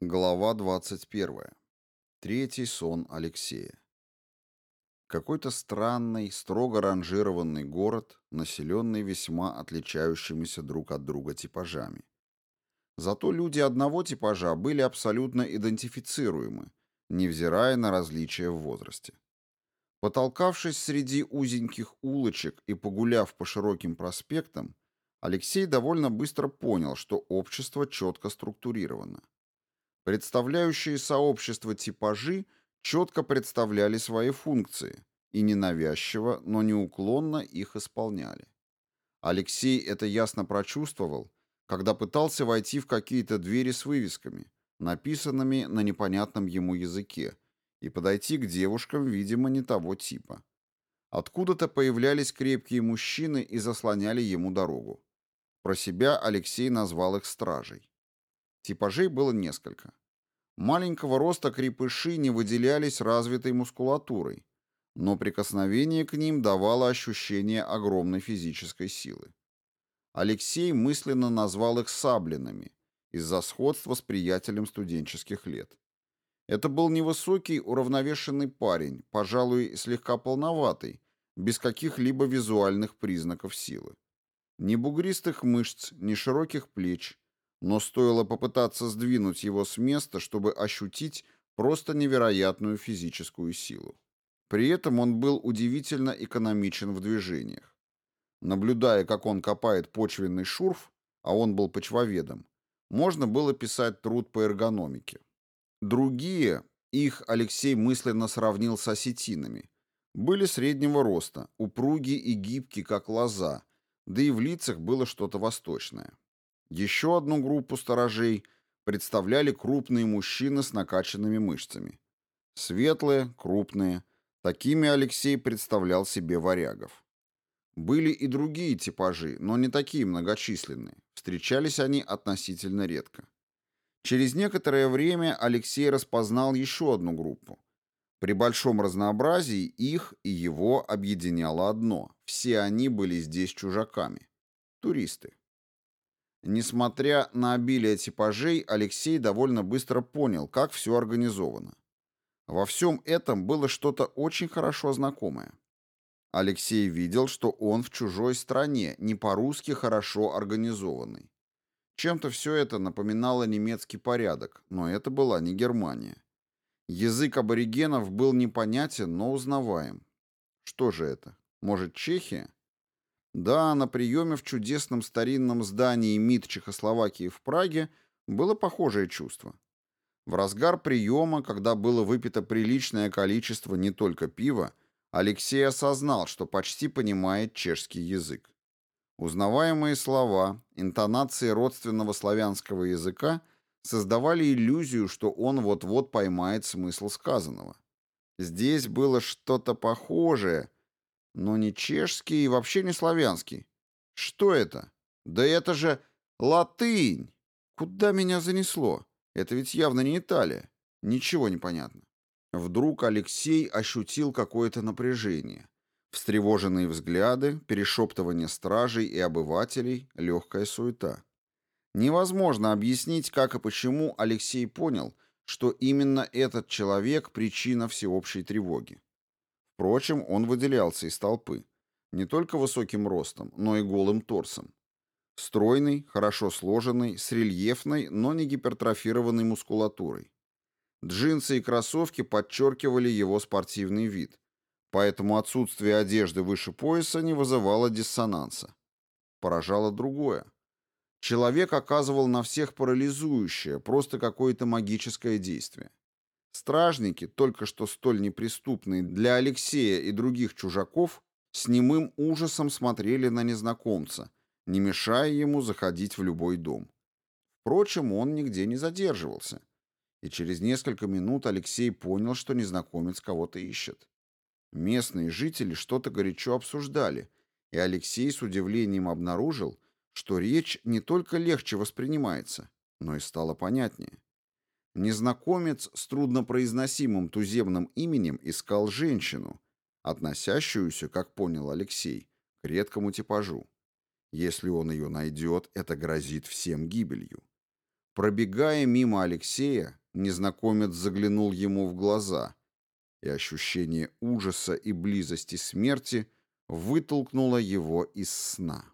Глава 21. Третий сон Алексея. Какой-то странный, строго ранжированный город, населенный весьма отличающимися друг от друга типажами. Зато люди одного типажа были абсолютно идентифицируемы, невзирая на различия в возрасте. Потолкавшись среди узеньких улочек и погуляв по широким проспектам, Алексей довольно быстро понял, что общество четко структурировано. Представляющие сообщество типажи четко представляли свои функции и ненавязчиво, но неуклонно их исполняли. Алексей это ясно прочувствовал, когда пытался войти в какие-то двери с вывесками, написанными на непонятном ему языке, и подойти к девушкам, видимо, не того типа. Откуда-то появлялись крепкие мужчины и заслоняли ему дорогу. Про себя Алексей назвал их стражей. Типажей было несколько. Маленького роста крепыши не выделялись развитой мускулатурой, но прикосновение к ним давало ощущение огромной физической силы. Алексей мысленно назвал их саблинами из-за сходства с приятелем студенческих лет. Это был невысокий, уравновешенный парень, пожалуй, слегка полноватый, без каких-либо визуальных признаков силы. Ни бугристых мышц, ни широких плеч, но стоило попытаться сдвинуть его с места, чтобы ощутить просто невероятную физическую силу. При этом он был удивительно экономичен в движениях. Наблюдая, как он копает почвенный шурф, а он был почвоведом, можно было писать труд по эргономике. Другие, их Алексей мысленно сравнил с осетинами, были среднего роста, упруги и гибки, как лоза, да и в лицах было что-то восточное. Еще одну группу сторожей представляли крупные мужчины с накачанными мышцами. Светлые, крупные. Такими Алексей представлял себе варягов. Были и другие типажи, но не такие многочисленные. Встречались они относительно редко. Через некоторое время Алексей распознал еще одну группу. При большом разнообразии их и его объединяло одно. Все они были здесь чужаками. Туристы. Несмотря на обилие типажей, Алексей довольно быстро понял, как все организовано. Во всем этом было что-то очень хорошо знакомое. Алексей видел, что он в чужой стране, не по-русски хорошо организованный. Чем-то все это напоминало немецкий порядок, но это была не Германия. Язык аборигенов был непонятен, но узнаваем. Что же это? Может, Чехия? Да, на приеме в чудесном старинном здании МИД Чехословакии в Праге было похожее чувство. В разгар приема, когда было выпито приличное количество не только пива, Алексей осознал, что почти понимает чешский язык. Узнаваемые слова, интонации родственного славянского языка создавали иллюзию, что он вот-вот поймает смысл сказанного. Здесь было что-то похожее – но не чешский и вообще не славянский. Что это? Да это же латынь! Куда меня занесло? Это ведь явно не Италия. Ничего не понятно. Вдруг Алексей ощутил какое-то напряжение. Встревоженные взгляды, перешептывание стражей и обывателей, легкая суета. Невозможно объяснить, как и почему Алексей понял, что именно этот человек – причина всеобщей тревоги. Впрочем, он выделялся из толпы. Не только высоким ростом, но и голым торсом. Стройный, хорошо сложенный, с рельефной, но не гипертрофированной мускулатурой. Джинсы и кроссовки подчеркивали его спортивный вид, поэтому отсутствие одежды выше пояса не вызывало диссонанса. Поражало другое. Человек оказывал на всех парализующее, просто какое-то магическое действие. Стражники, только что столь неприступные для Алексея и других чужаков, с немым ужасом смотрели на незнакомца, не мешая ему заходить в любой дом. Впрочем, он нигде не задерживался. И через несколько минут Алексей понял, что незнакомец кого-то ищет. Местные жители что-то горячо обсуждали, и Алексей с удивлением обнаружил, что речь не только легче воспринимается, но и стала понятнее. Незнакомец с труднопроизносимым туземным именем искал женщину, относящуюся, как понял Алексей, к редкому типажу. Если он ее найдет, это грозит всем гибелью. Пробегая мимо Алексея, незнакомец заглянул ему в глаза, и ощущение ужаса и близости смерти вытолкнуло его из сна.